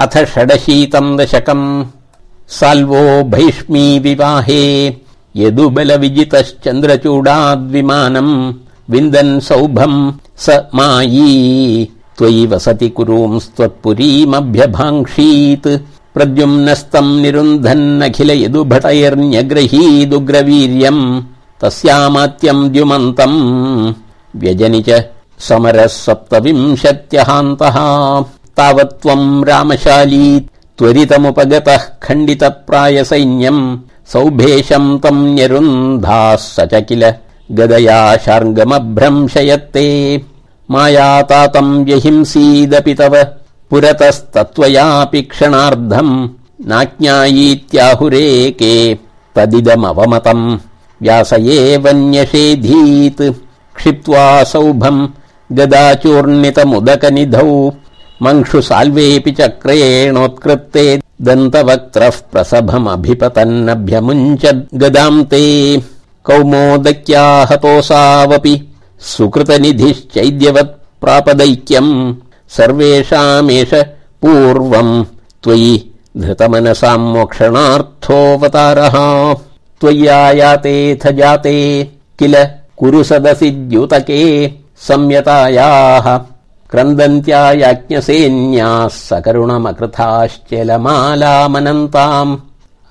अथ षडशीतम् दशकम्। साल्वो भैष्मी विवाहे। यदुबल विजितश्चन्द्रचूडाद्विमानम् विन्दन् सौभम् स मायी। त्वयि वसति कुरूंस्त्वत्पुरीमभ्यभाङ्क्षीत्। प्रद्युम्नस्तम् निरुन्धन्नखिल यदुभटैर्न्यग्रहीदुग्रवीर्यम्। तस्यामात्यम् द्युमन्तम्। व्यजनि च समरः सप्तविंशत्यहान्तः तावत्त्वम् रामशाली त्वरितमुपगतः खण्डित प्राय सैन्यम् सौभेशम् तम् न्यरुन्धाः स च किल गदया शार्ङ्गमभ्रंशयत्ते। मायातातम् व्यहिंसीदपि तव पुरतस्तत्त्वयापि क्षणार्धम् नाज्ञायीत्याहुरेके तदिदमवमतम् व्यास एवन्यषेधीत् क्षिप्त्वा सौभम् गदाचूर्णितमुदकनिधौ मङ्क्षु साल्वेऽपि चक्रेणोत्कृत्ते दन्तवक्त्रः प्रसभमभिपतन्नभ्यमुञ्च गदाम् ते कौमोदक्याहतोऽसावपि सुकृतनिधिश्चैद्यवत् प्रापदैक्यम्। सर्वेषामेष पूर्वम् त्वयि धृतमनसाम् मोक्षणार्थोऽवतारः। त्वय्यायातेऽथ जाते किल कुरु सदसि द्युतके संयतायाः क्रन्दन्त्या याज्ञसेन्याः सकरुणमकृथाश्चलमालामनन्ताम्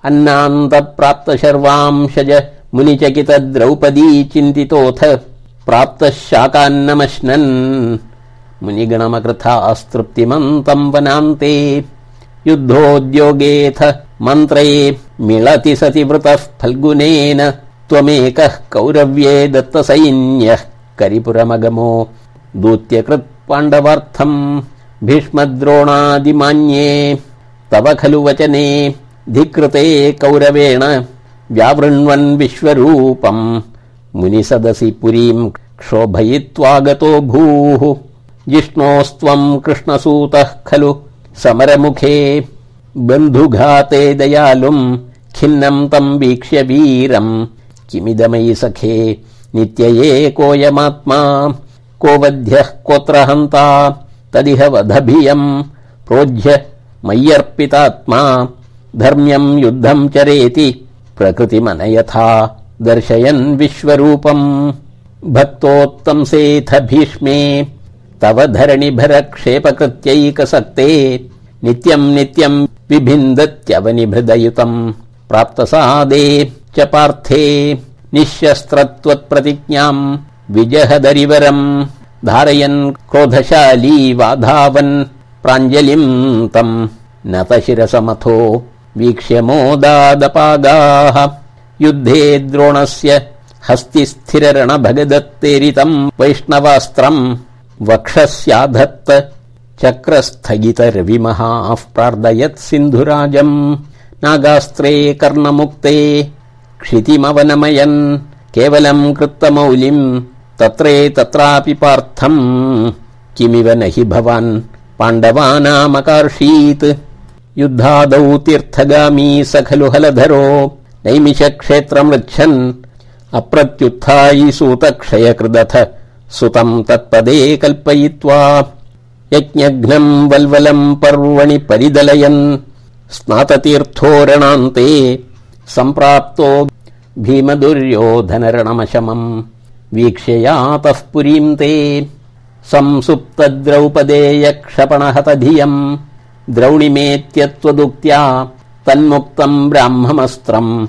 अन्नान्तप्राप्तशर्वांशज मुनिचकित द्रौपदी चिन्तितोऽथ प्राप्तः शाकान्नमश्नन् मुनिगणमकृथास्तृप्तिमन्तम् वनान्ते। युद्धोद्योगेऽथ मन्त्रे मिळति सति वृतः फल्गुनेन। त्वमेकः कौरव्ये दत्तसैन्यः करिपुरमगमो। दूत्यकृत् पाण्डवार्थम् भीष्मद्रोणादिमान्ये। तव खलु वचने धिकृते कौरवेण व्यावृण्वन् विश्वरूपम्। मुनिसदसि पुरीम् क्षोभयित्वागतो भूः। जिष्णोस्त्वम् कृष्णसूतः खलु समरमुखे। बन्धुघाते दयालुम् खिन्नम् तम् वीक्ष्य वीरम्। किमिदमयि सखे नित्यये कोऽयमात्मा को वध्यः कोऽत्र हन्ता तदिह वधभियम् प्रोज्य मय्यर्पितात्मा। धर्म्यम् युद्धम् चरेति। प्रकृतिमनयथा। दर्शयन् विश्वरूपम्। भक्तोत्तंसेऽथ भीष्मे। तव धरणिभर क्षेपकृत्यैकसक्ते नित्यम् नित्यम् विभिन्दत्यवनिभृदयुतम्। प्राप्तसादे च पार्थे। निःशस्त्रत्वत्प्रतिज्ञाम् विजहदरिवरम्। धारयन् क्रोधशाली वाधावन्। प्राञ्जलिम् तम् नतशिरसमथो वीक्ष्य मोदादपागाः युद्धे द्रोणस्य हस्तिस्थिररणभगदत्तेरितम् वैष्णवास्त्रम् वक्षस्याधत्त चक्रस्थगितरविमहाः प्रार्दयत् सिन्धुराजम्। नागास्त्रे कर्णमुक्ते क्षितिमवनमयन्। केवलम् कृत्तमौलिम् तत्रे तत्रापि पार्थम्। किमिव न हि भवान्? पाण्डवानामकार्षीत्। युद्धादौ तीर्थगामी स खलु हलधरो। नैमिषक्षेत्रम् ऋच्छन् अप्रत्युत्थायि सूतक्षयकृदथ। सुतम् तत्पदे कल्पयित्वा। यज्ञघ्नम् वल्वलम् पर्वणि परिदलयन्। स्नाततीर्थोरणान्ते सम्प्राप्तो भीमदुर्योधनरणमशमम् वीक्ष्ययातः पुरीम् ते। संसुप्तद्रौपदेय क्षपणहत धियम् द्रौणिमेत्यत्वदुक्त्या तन्मुक्तम् ब्राह्ममस्त्रम्।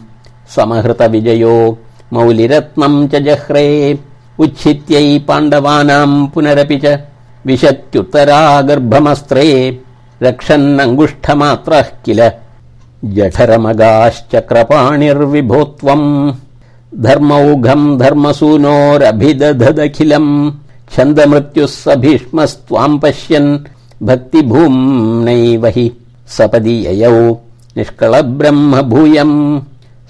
समहृत विजयो मौलिरत्नम् च जह्रे। उच्छित्यै पाण्डवानाम् पुनरपि च विशत्युत्तरा गर्भमस्त्रे। रक्षन्नङ्गुष्ठमात्रः किल? जठरमगाश्चक्रपाणिर्विभो त्वम् धर्मौघम् धर्मसूनोरभिदधदखिलम् छन्दमृत्युः स भीष्मस्त्वाम् पश्यन् भक्तिभूम्नैव हि सपदि ययौ। निष्कळब्रह्म भूयम्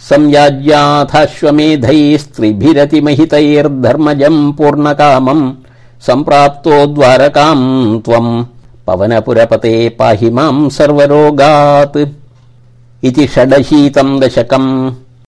संयाज्याथाश्वमेधैस्त्रिभिरतिमहितैर्धर्मजम् पूर्णकामम् सम्प्राप्तो द्वारकाम् त्वम् पवनपुरपते पाहि माम् सर्वरोगात्। इति षडशीतम् दशकम्